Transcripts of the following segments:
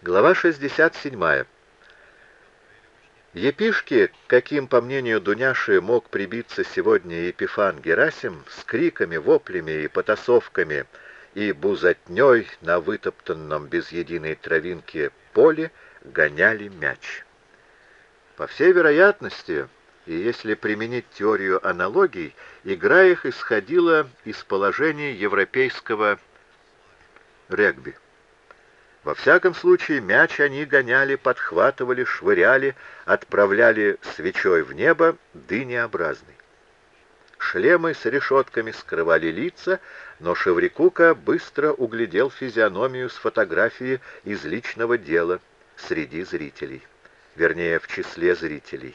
Глава 67. Епишки, каким, по мнению Дуняши, мог прибиться сегодня Епифан Герасим, с криками, воплями и потасовками и бузотней на вытоптанном без единой травинки поле гоняли мяч. По всей вероятности, и если применить теорию аналогий, игра их исходила из положений европейского регби. Во всяком случае, мяч они гоняли, подхватывали, швыряли, отправляли свечой в небо дынеобразный. Шлемы с решетками скрывали лица, но Шеврикука быстро углядел физиономию с фотографии из личного дела среди зрителей. Вернее, в числе зрителей.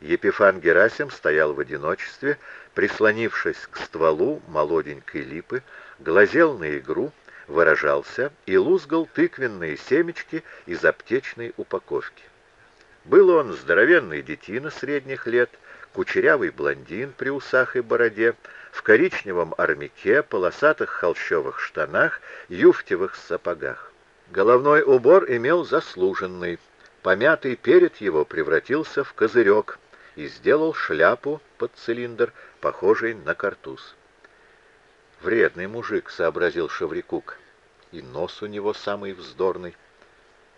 Епифан Герасим стоял в одиночестве, прислонившись к стволу молоденькой липы, глазел на игру, выражался и лузгал тыквенные семечки из аптечной упаковки. Был он здоровенный детина средних лет, кучерявый блондин при усах и бороде, в коричневом армяке, полосатых холщовых штанах, юфтевых сапогах. Головной убор имел заслуженный. Помятый перед его превратился в козырек и сделал шляпу под цилиндр, похожий на картуз. «Вредный мужик», — сообразил Шаврикук. «И нос у него самый вздорный».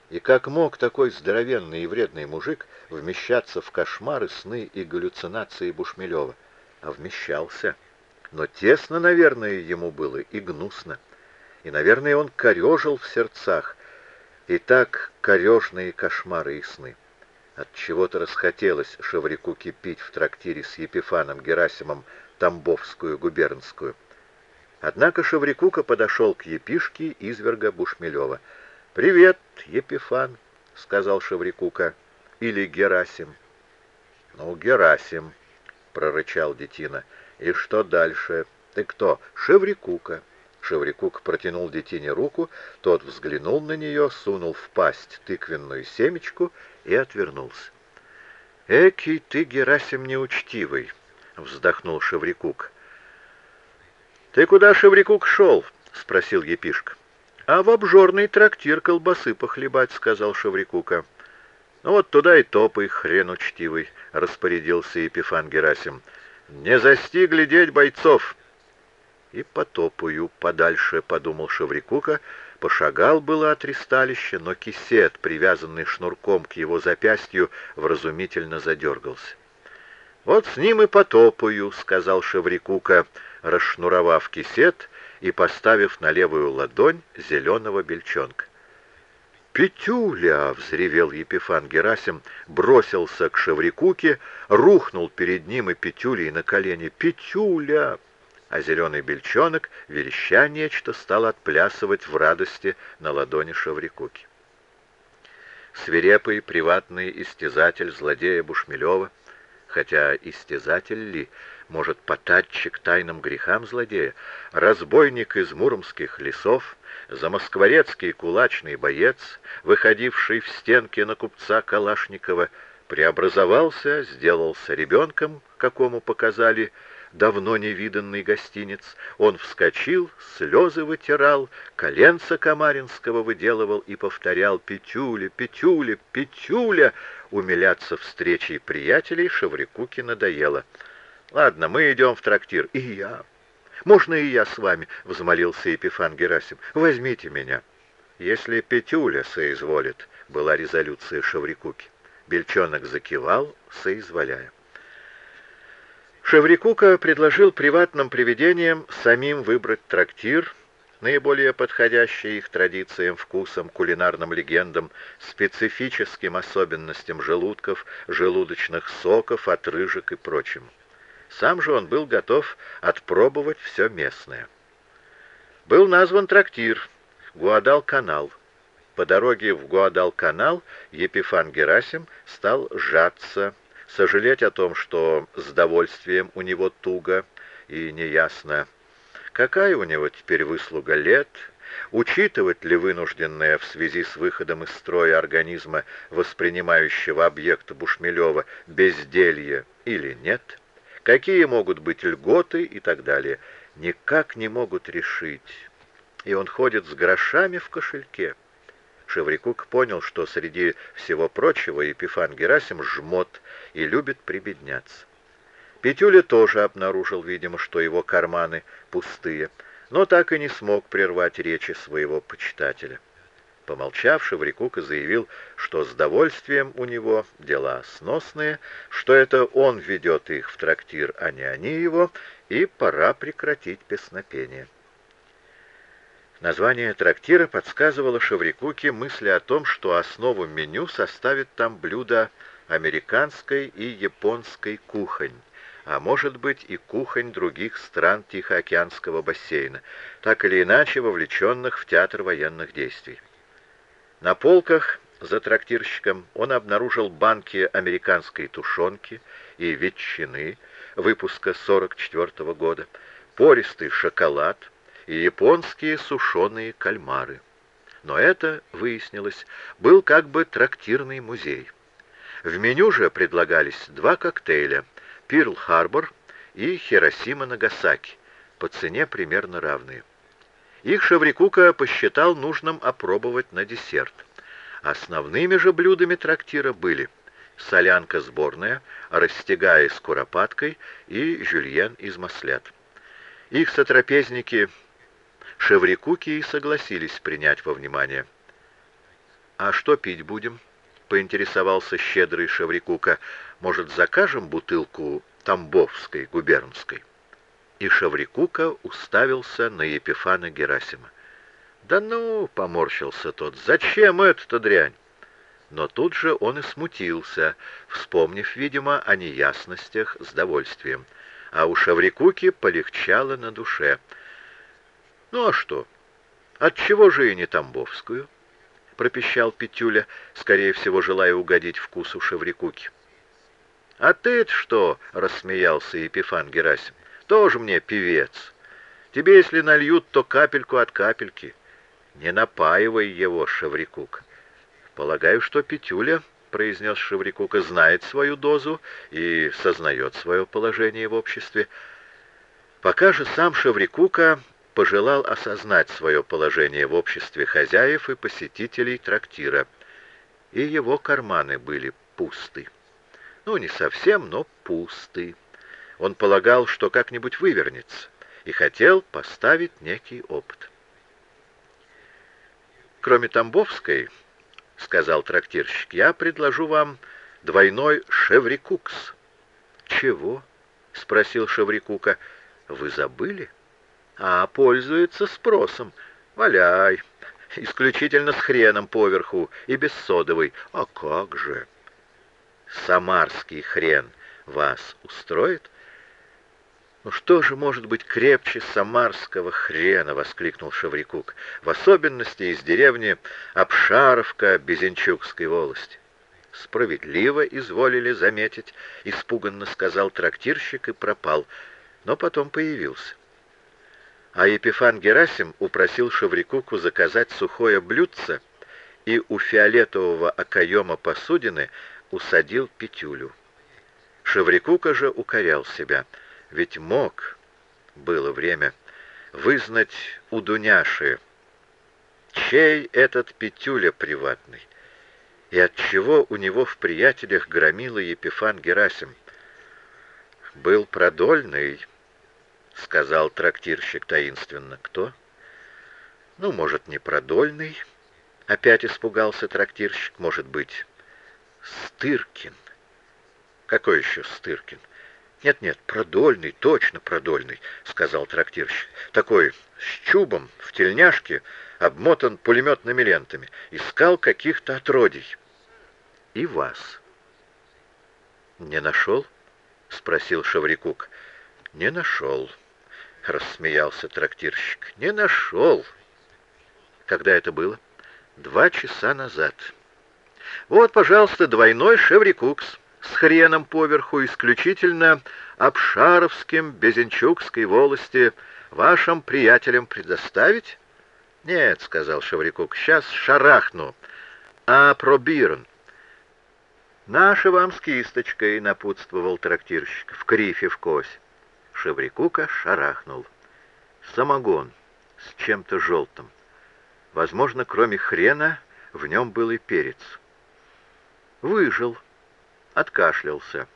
И как мог такой здоровенный и вредный мужик вмещаться в кошмары, сны и галлюцинации Бушмелева? А вмещался. Но тесно, наверное, ему было и гнусно. И, наверное, он корежил в сердцах. И так корежные кошмары и сны. От чего то расхотелось Шаврику кипить в трактире с Епифаном Герасимом Тамбовскую губернскую. Однако Шаврикука подошел к епишке изверга Бушмелева. «Привет, Епифан», — сказал Шаврикука, — «или Герасим». «Ну, Герасим», — прорычал детина. «И что дальше? Ты кто?» «Шеврикука». Шеврикук протянул детине руку, тот взглянул на нее, сунул в пасть тыквенную семечку и отвернулся. «Экий ты, Герасим, неучтивый!» — вздохнул Шеврикук. «Ты куда, Шеврикук, шел?» — спросил епишка. «А в обжорный трактир колбасы похлебать», — сказал Шеврикука. «Ну вот туда и топай, хрен учтивый», — распорядился Епифан Герасим. «Не засти глядеть бойцов!» «И потопаю подальше», — подумал Шеврикука. Пошагал было от ристалища, но кисет, привязанный шнурком к его запястью, вразумительно задергался. «Вот с ним и потопаю», — сказал Шеврикука, расшнуровав кисет и поставив на левую ладонь зеленого бельчонка. «Петюля!» — взревел Епифан Герасим, бросился к Шеврикуке, рухнул перед ним и Петюлей на колени. «Петюля!» А зеленый бельчонок, вереща нечто, стал отплясывать в радости на ладони Шеврикуки. Свирепый приватный истязатель злодея Бушмелева — хотя истязатель ли, может, потатчик тайным грехам злодея, разбойник из муромских лесов, замоскворецкий кулачный боец, выходивший в стенки на купца Калашникова, преобразовался, сделался ребенком, какому показали давно невиданный гостиниц. Он вскочил, слезы вытирал, коленца Камаринского выделывал и повторял «Петюля, Петюля, Петюля!» Умиляться встречей приятелей Шеврикуке надоело. «Ладно, мы идем в трактир. И я. Можно и я с вами?» — взмолился Епифан Герасим. «Возьмите меня». «Если Петюля соизволит», — была резолюция Шеврикуки. Бельчонок закивал, соизволяя. Шеврикука предложил приватным привидениям самим выбрать трактир, наиболее подходящий их традициям, вкусам, кулинарным легендам, специфическим особенностям желудков, желудочных соков, отрыжек и прочим. Сам же он был готов отпробовать все местное. Был назван трактир Гуадал-канал. По дороге в Гуадал-канал Епифан Герасим стал сжаться, сожалеть о том, что с довольствием у него туго и неясно, какая у него теперь выслуга лет, учитывать ли вынужденное в связи с выходом из строя организма, воспринимающего объект Бушмелева, безделье или нет, какие могут быть льготы и так далее, никак не могут решить. И он ходит с грошами в кошельке. Шеврикук понял, что среди всего прочего Епифан Герасим жмот и любит прибедняться. Петюля тоже обнаружил, видимо, что его карманы пустые, но так и не смог прервать речи своего почитателя. Помолчав, Шеврикука заявил, что с довольствием у него дела сносные, что это он ведет их в трактир, а не они его, и пора прекратить песнопение. Название трактира подсказывало Шеврикуке мысли о том, что основу меню составит там блюдо американской и японской кухонь, а может быть и кухонь других стран Тихоокеанского бассейна, так или иначе вовлеченных в театр военных действий. На полках за трактирщиком он обнаружил банки американской тушенки и ветчины выпуска 44 -го года, пористый шоколад и японские сушеные кальмары. Но это, выяснилось, был как бы трактирный музей. В меню же предлагались два коктейля «Пирл-Харбор» и «Хиросима-Нагасаки» по цене примерно равные. Их Шаврикука посчитал нужным опробовать на десерт. Основными же блюдами трактира были солянка сборная, растягая с куропаткой и жюльен из маслят. Их сотрапезники Шеврикуки и согласились принять во внимание. «А что пить будем?» — поинтересовался щедрый Шеврикука. «Может, закажем бутылку Тамбовской губернской?» И Шаврикука уставился на Епифана Герасима. «Да ну!» — поморщился тот. «Зачем эта дрянь?» Но тут же он и смутился, вспомнив, видимо, о неясностях с довольствием. А у Шаврикуки полегчало на душе. «Ну а что? Отчего же и не Тамбовскую?» — пропищал Петюля, скорее всего, желая угодить вкусу Шаврикуки. «А ты-то что?» — рассмеялся Епифан Герасим. Тоже мне певец. Тебе, если нальют, то капельку от капельки. Не напаивай его, Шеврикук. Полагаю, что Петюля, — произнес Шеврикука, — знает свою дозу и сознает свое положение в обществе. Пока же сам Шеврикука пожелал осознать свое положение в обществе хозяев и посетителей трактира, и его карманы были пусты. Ну, не совсем, но пусты. Он полагал, что как-нибудь вывернется, и хотел поставить некий опыт. «Кроме Тамбовской, — сказал трактирщик, — я предложу вам двойной шеврикукс». «Чего?» — спросил Шеврикука. «Вы забыли?» «А, пользуется спросом. Валяй. Исключительно с хреном поверху и без содовой. А как же?» «Самарский хрен вас устроит?» «Ну что же может быть крепче самарского хрена?» — воскликнул Шаврикук. «В особенности из деревни Обшаровка Безенчукской волости». «Справедливо изволили заметить», — испуганно сказал трактирщик и пропал, но потом появился. А Епифан Герасим упросил Шаврикуку заказать сухое блюдце и у фиолетового окоема посудины усадил петюлю. Шаврикука же укорял себя — ведь мог, было время, вызнать у Дуняши, чей этот Петюля приватный, и отчего у него в приятелях громила Епифан Герасим. «Был продольный», — сказал трактирщик таинственно. «Кто?» «Ну, может, не продольный?» Опять испугался трактирщик. «Может быть, Стыркин?» «Какой еще Стыркин?» «Нет-нет, продольный, точно продольный», — сказал трактирщик. «Такой, с чубом, в тельняшке, обмотан пулеметными лентами. Искал каких-то отродий». «И вас». «Не нашел?» — спросил Шаврикук. «Не нашел», — рассмеялся трактирщик. «Не нашел». «Когда это было?» «Два часа назад». «Вот, пожалуйста, двойной Шеврикукс» с хреном поверху исключительно обшаровским Безенчукской волости вашим приятелям предоставить? Нет, сказал Шеврикук, сейчас шарахну. А пробирн? Наша вам с кисточкой, напутствовал трактирщик, в крифе в кось. Шеврикука шарахнул. Самогон с чем-то желтым. Возможно, кроме хрена, в нем был и перец. Выжил, откашлялся.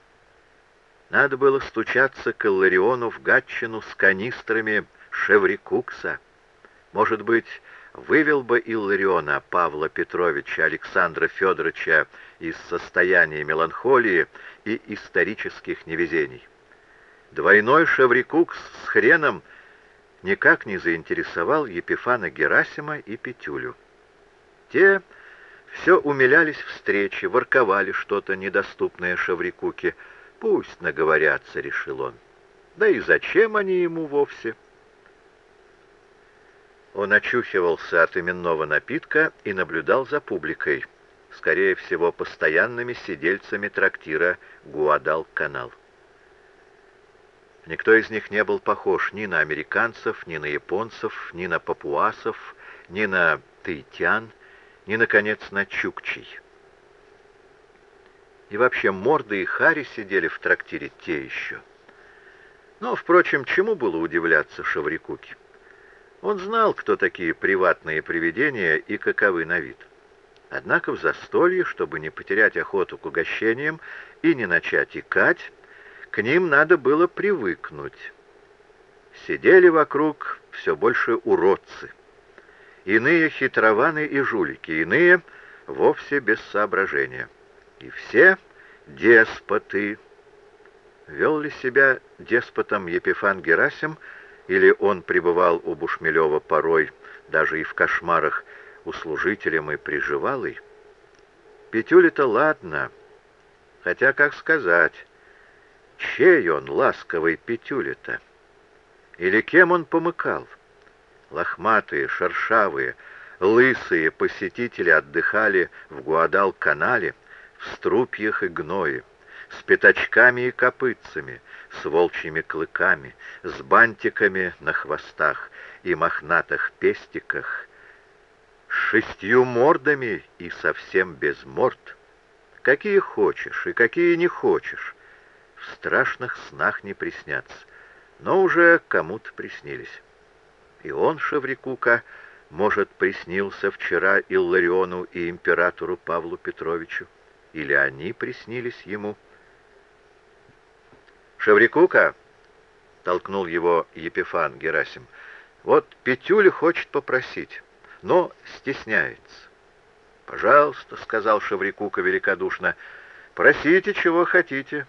Надо было стучаться к Иллариону в Гатчину с канистрами Шеврикукса. Может быть, вывел бы Иллариона Павла Петровича Александра Федоровича из состояния меланхолии и исторических невезений. Двойной Шеврикукс с хреном никак не заинтересовал Епифана Герасима и Петюлю. Те все умилялись встрече, ворковали что-то недоступное Шеврикуке, Пусть наговорятся, решил он. Да и зачем они ему вовсе? Он очухивался от именного напитка и наблюдал за публикой, скорее всего, постоянными сидельцами трактира Гуадал-канал. Никто из них не был похож ни на американцев, ни на японцев, ни на папуасов, ни на таитян, ни, наконец, на чукчей. И вообще Морды и Хари сидели в трактире те еще. Но, впрочем, чему было удивляться Шаврикуке? Он знал, кто такие приватные привидения и каковы на вид. Однако в застолье, чтобы не потерять охоту к угощениям и не начать икать, к ним надо было привыкнуть. Сидели вокруг все больше уродцы. Иные хитрованы и жулики, иные вовсе без соображения. И все деспоты. Вел ли себя деспотом Епифан Герасим, или он пребывал у Бушмелева порой, даже и в кошмарах, услужителем и приживалой? Петюля-то ладно, хотя, как сказать, чей он, ласковый Петюля-то? Или кем он помыкал? Лохматые, шершавые, лысые посетители отдыхали в Гуадал-канале, в струпьях и гное, с пятачками и копытцами, с волчьими клыками, с бантиками на хвостах и мохнатых пестиках, с шестью мордами и совсем без морд. Какие хочешь и какие не хочешь. В страшных снах не приснятся, но уже кому-то приснились. И он, Шеврикука, может, приснился вчера Иллариону и императору Павлу Петровичу или они приснились ему. «Шеврикука!» — толкнул его Епифан Герасим. «Вот Петюля хочет попросить, но стесняется». «Пожалуйста», — сказал Шеврикука великодушно, — «просите, чего хотите».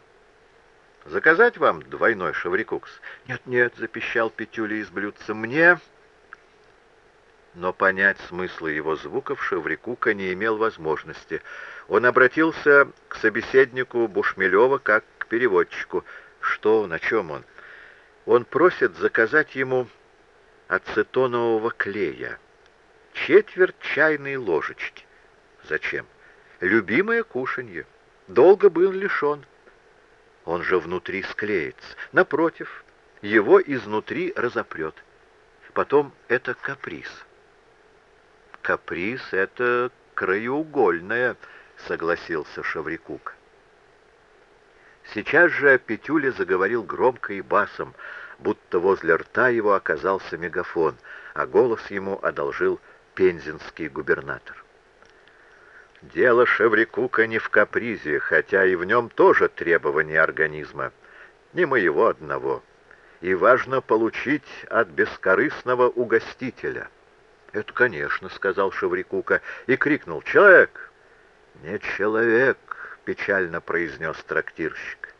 «Заказать вам двойной шеврикукс?» «Нет-нет», — запищал Петюля из блюдца, — «мне...» Но понять смысла его звуков Шеврикука не имел возможности. Он обратился к собеседнику Бушмелева как к переводчику. Что о чем он? Он просит заказать ему ацетонового клея. Четверть чайной ложечки. Зачем? Любимое кушанье. Долго был лишен. Он же внутри склеится. Напротив, его изнутри разопрет. Потом это каприз. Каприз — это краеугольное, — согласился Шаврикук. Сейчас же Петюля заговорил громко и басом, будто возле рта его оказался мегафон, а голос ему одолжил пензенский губернатор. Дело Шеврикука не в капризе, хотя и в нем тоже требования организма, не моего одного, и важно получить от бескорыстного угостителя — «Это, конечно», — сказал Шеврикука и крикнул. «Человек!» «Не человек», — печально произнес трактирщик.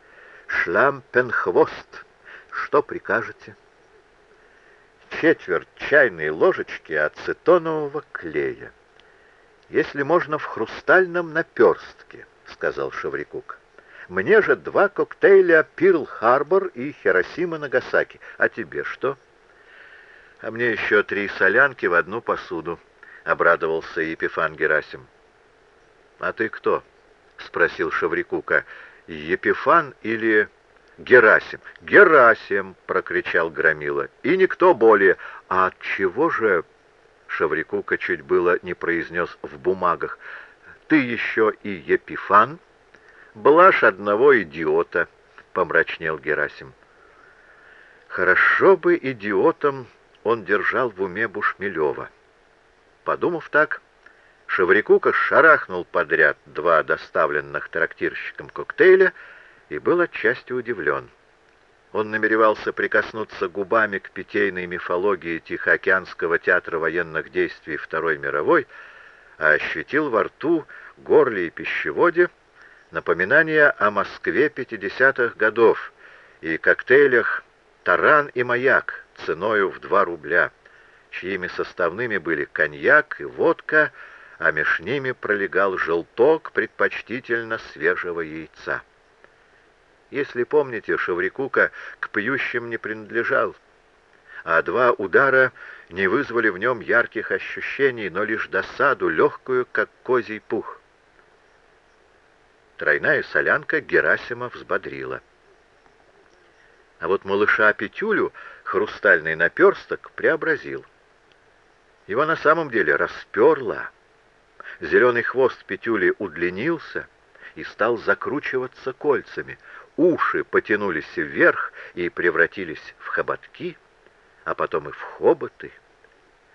«Шлампенхвост! Что прикажете?» «Четверть чайной ложечки ацетонового клея. Если можно, в хрустальном наперстке», — сказал Шеврикук. «Мне же два коктейля Пирл-Харбор и Хиросима-Нагасаки. А тебе что?» «А мне еще три солянки в одну посуду», — обрадовался Епифан Герасим. «А ты кто?» — спросил Шаврикука. «Епифан или Герасим?» «Герасим!» — прокричал Громила. «И никто более. А от чего же...» Шаврикука чуть было не произнес в бумагах. «Ты еще и Епифан?» «Блажь одного идиота», — помрачнел Герасим. «Хорошо бы идиотом он держал в уме Бушмелева. Подумав так, Шаврикука шарахнул подряд два доставленных трактирщиком коктейля и был отчасти удивлен. Он намеревался прикоснуться губами к питейной мифологии Тихоокеанского театра военных действий Второй мировой, а ощутил во рту, горле и пищеводе напоминание о Москве 50-х годов и коктейлях «Таран» и «Маяк» ценою в 2 рубля, чьими составными были коньяк и водка, а меж ними пролегал желток предпочтительно свежего яйца. Если помните, Шаврикука к пьющим не принадлежал, а два удара не вызвали в нем ярких ощущений, но лишь досаду, легкую, как козий пух. Тройная солянка Герасима взбодрила. А вот малыша Петюлю хрустальный наперсток преобразил. Его на самом деле расперло. Зеленый хвост Петюли удлинился и стал закручиваться кольцами — уши потянулись вверх и превратились в хоботки, а потом и в хоботы.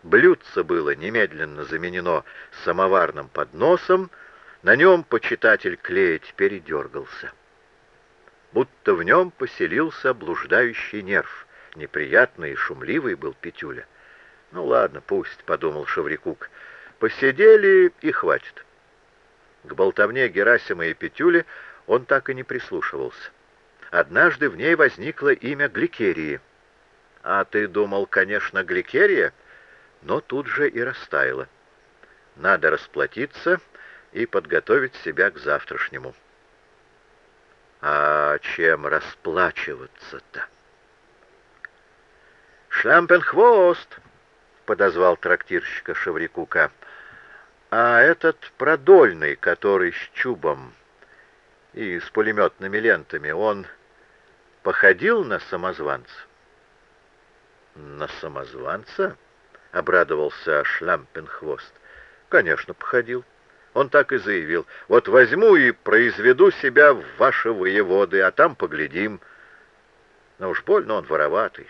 Блюдце было немедленно заменено самоварным подносом, на нем почитатель клеить передергался. Будто в нем поселился блуждающий нерв, неприятный и шумливый был Петюля. «Ну ладно, пусть», — подумал Шаврикук, — «посидели и хватит». К болтовне Герасима и Петюли он так и не прислушивался. Однажды в ней возникло имя Гликерии. А ты думал, конечно, Гликерия, но тут же и растаяло. Надо расплатиться и подготовить себя к завтрашнему. А чем расплачиваться-то? «Шлампенхвост!» — подозвал трактирщика Шеврикука. «А этот продольный, который с чубом...» и с пулеметными лентами, он походил на самозванца? На самозванца? — обрадовался Шлампенхвост. Конечно, походил. Он так и заявил. Вот возьму и произведу себя в ваши воеводы, а там поглядим. Но уж больно он вороватый.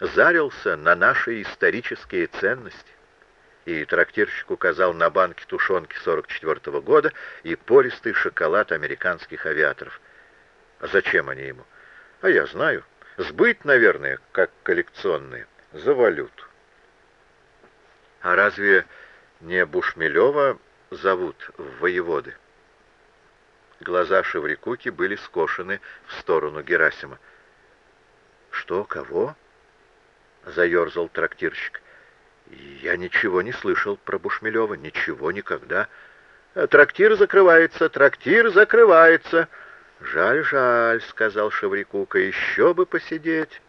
Зарился на наши исторические ценности и трактирщик указал на банки тушенки 44 -го года и пористый шоколад американских авиаторов. А зачем они ему? А я знаю. Сбыть, наверное, как коллекционные, за валюту. А разве не Бушмелева зовут в воеводы? Глаза Шеврикуки были скошены в сторону Герасима. «Что, кого?» — заерзал трактирщик. Я ничего не слышал про Бушмелева, ничего никогда. Трактир закрывается, трактир закрывается. Жаль, жаль, сказал Шеврикука, еще бы посидеть.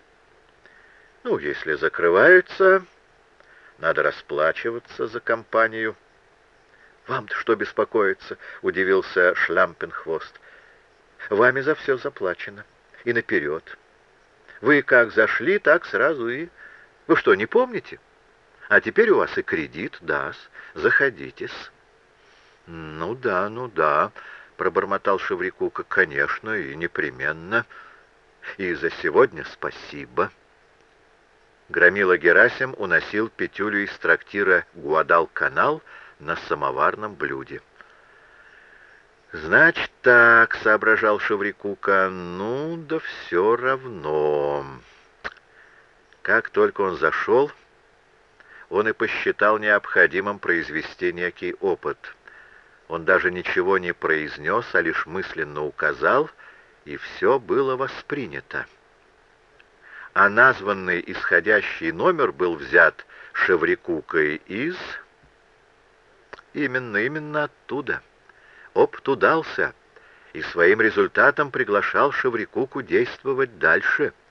Ну, если закрываются, надо расплачиваться за компанию. Вам-то что беспокоиться, удивился Шлампенхвост. Вами за все заплачено. И наперед. Вы как зашли, так сразу и... Вы что, не помните? А теперь у вас и кредит даст. Заходитесь. Ну да, ну да, пробормотал Шеврикука. Конечно, и непременно. И за сегодня спасибо. Громила Герасим уносил петюлю из трактира Гуадал-канал на самоварном блюде. «Значит так», — соображал Шеврикука, — «ну да все равно». Как только он зашел, он и посчитал необходимым произвести некий опыт. Он даже ничего не произнес, а лишь мысленно указал, и все было воспринято. А названный исходящий номер был взят Шеврикукой из... Именно, именно оттуда. Опыт удался, и своим результатом приглашал Шеврикуку действовать дальше —